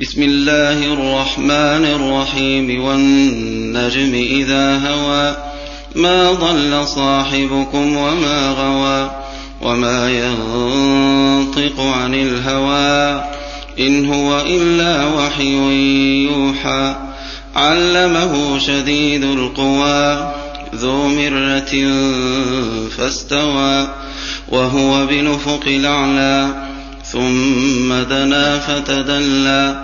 بسم الله الرحمن الرحيم والنجم إذا هوى ما ضل صاحبكم وما غوى وما ينطق عن الهوى إن هو إلا وحي يوحى علمه شديد القوى ذو مرة فاستوى وهو بنفق الأعلى ثم دنا فتدلى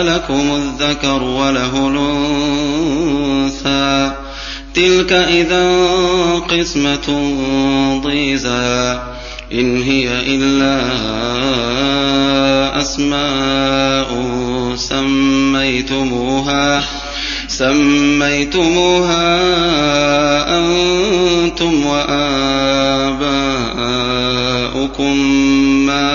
ألكم الذكر وله الأنثى. تلك إذا قسمة ضيزى. إن هي إلا أسماء سميتموها. سميتموها أنتم وآباؤكم ما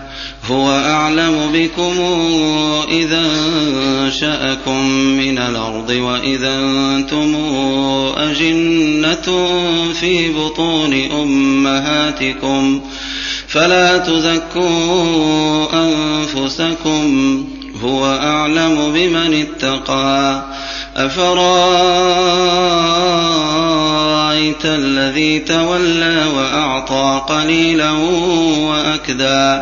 هو أعلم بكم إذا أنشأكم من الأرض وإذا أنتم أجنة في بطون أمهاتكم فلا تزكوا أنفسكم هو أعلم بمن اتقى أفرأيت الذي تولى وأعطى قليلا وأكدى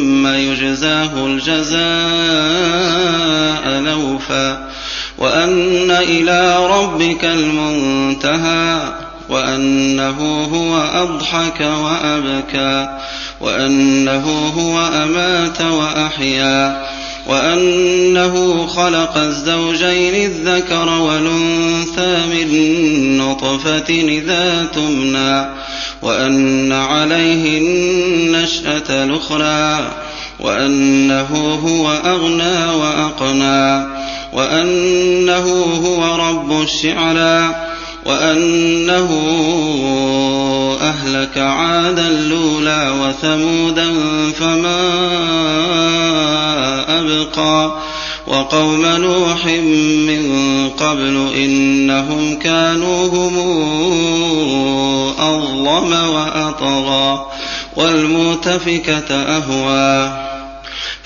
يجزاه الجزاء الأوفى وأن إلى ربك المنتهى وأنه هو أضحك وأبكى وأنه هو أمات وأحيا وأنه خلق الزوجين الذكر والأنثى من نطفة إذا تمنى وأن عليه النشأة الأخرى وأنه هو أغنى وأقنى وأنه هو رب الشعرى وأنه أهلك عادا الأولى وثمودا فما أبقى وقوم نوح من قبل إنهم كانوا هم أظلم وأطغى والمؤتفكة أهوى.